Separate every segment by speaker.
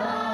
Speaker 1: Amen.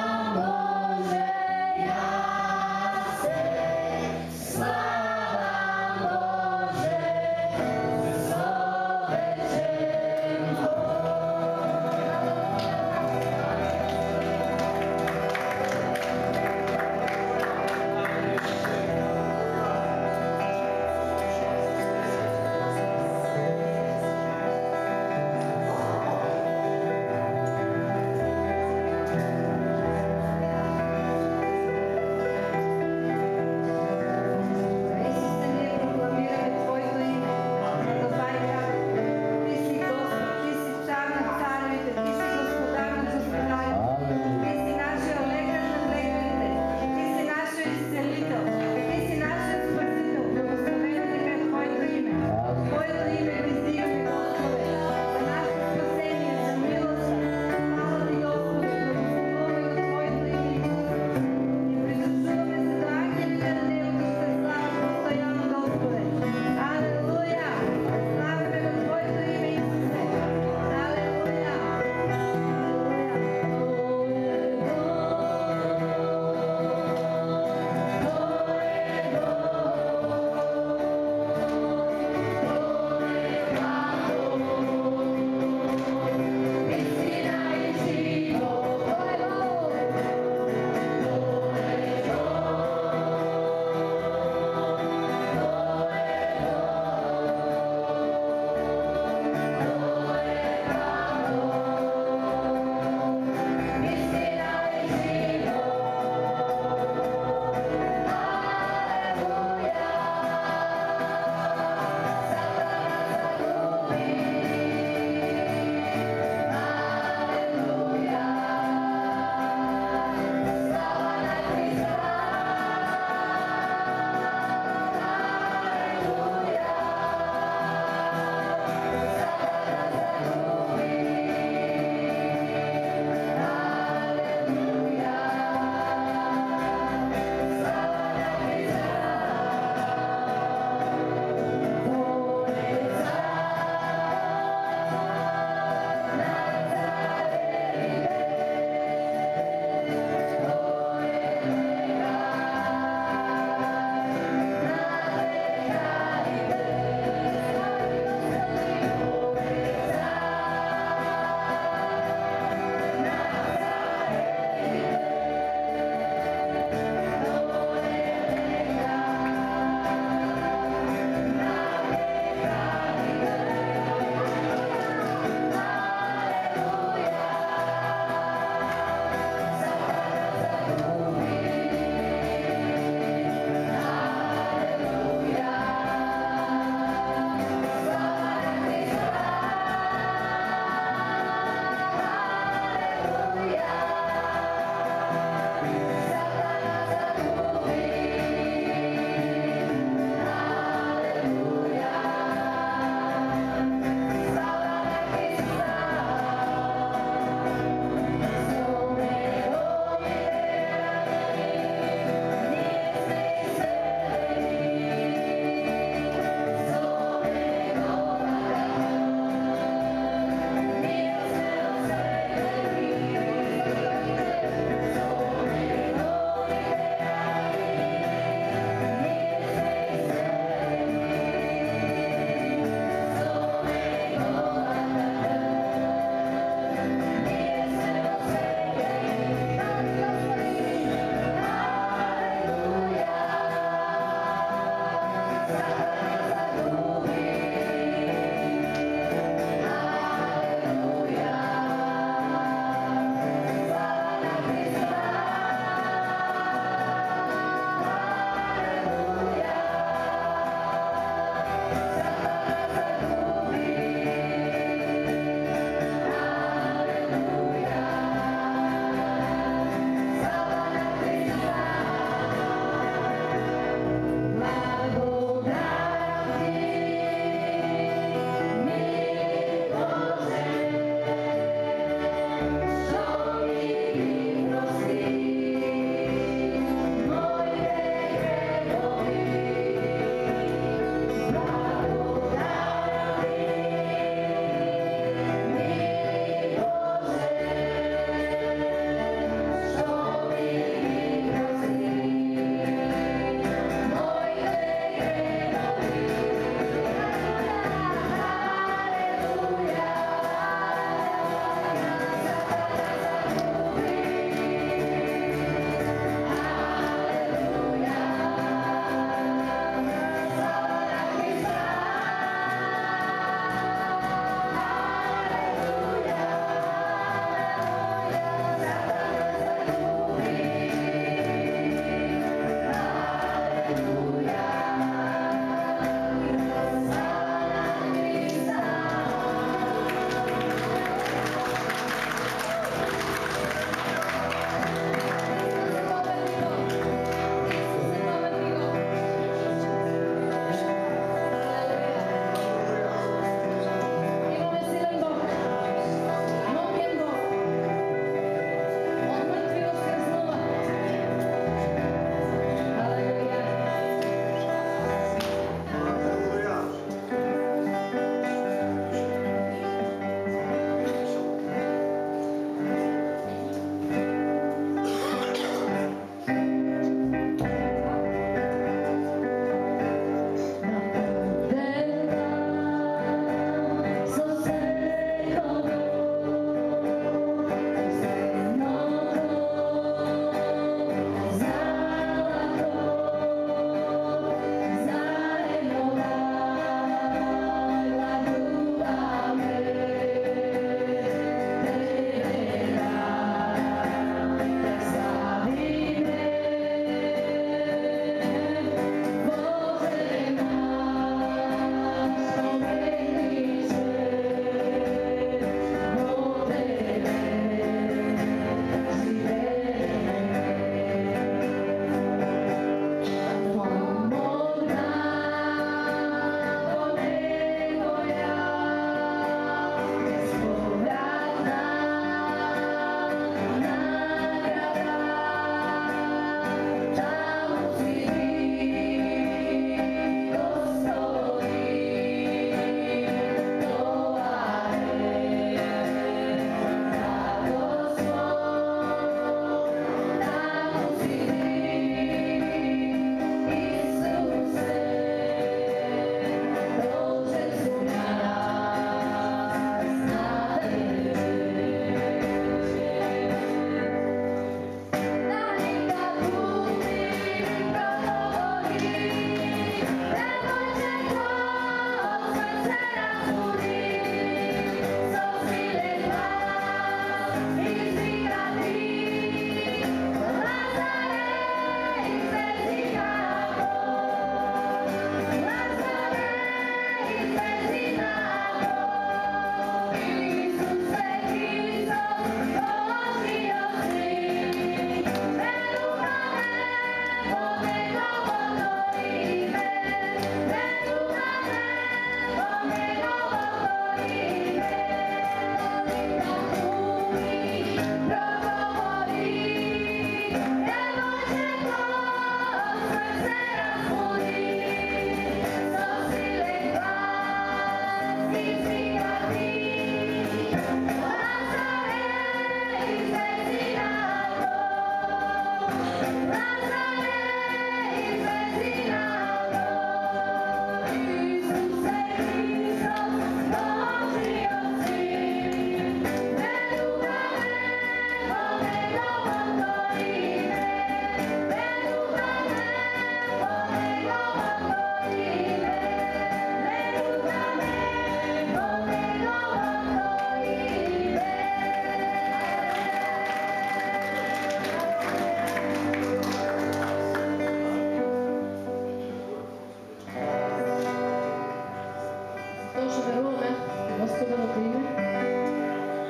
Speaker 1: Тоже веруваме во Господа во име.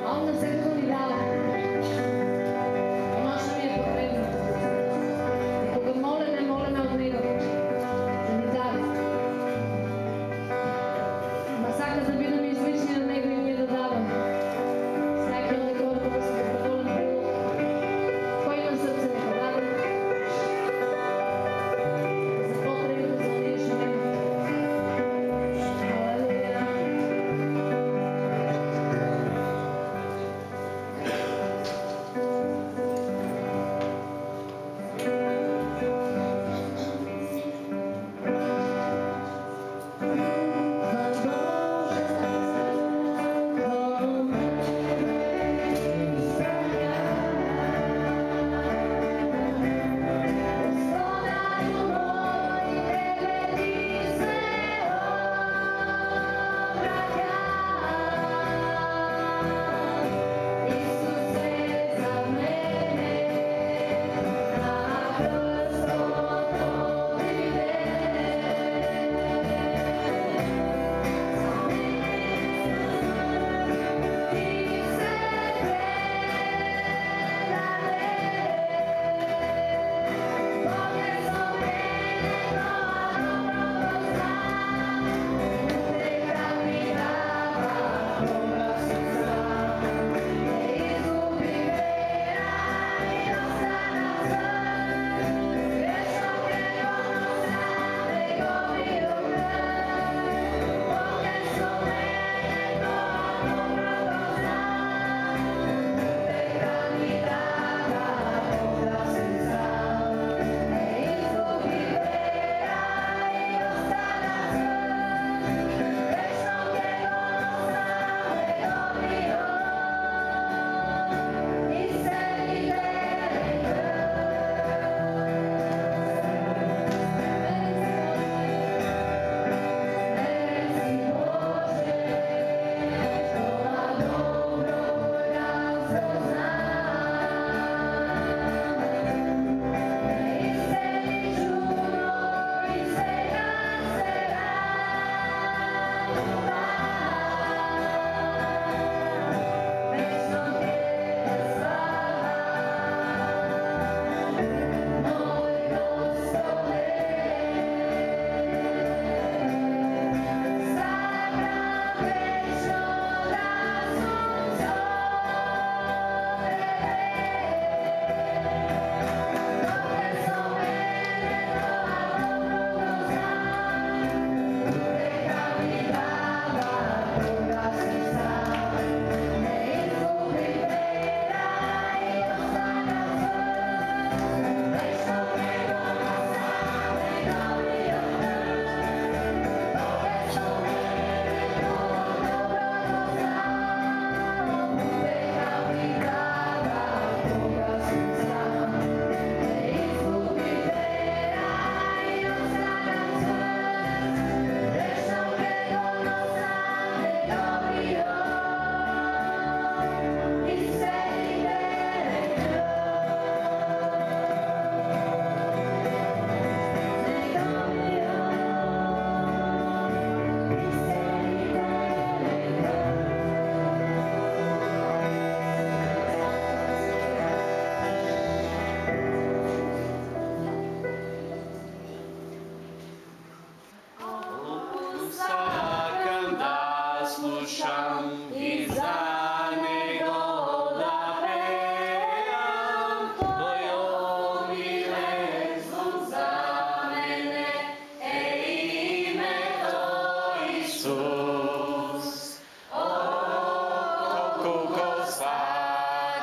Speaker 1: А он на секој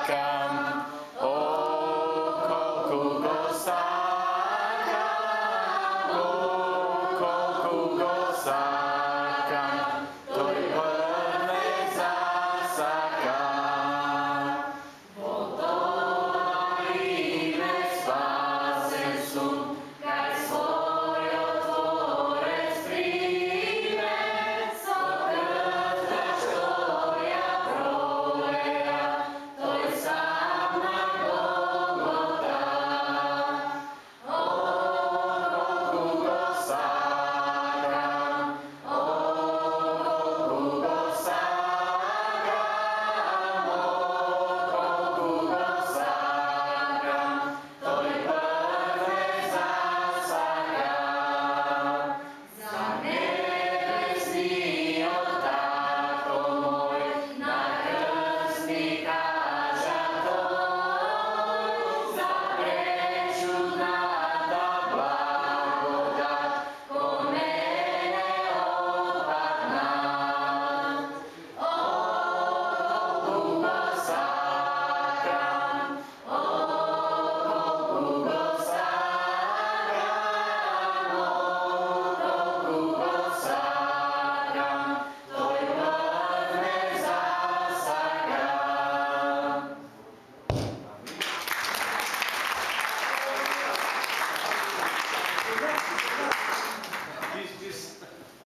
Speaker 1: come.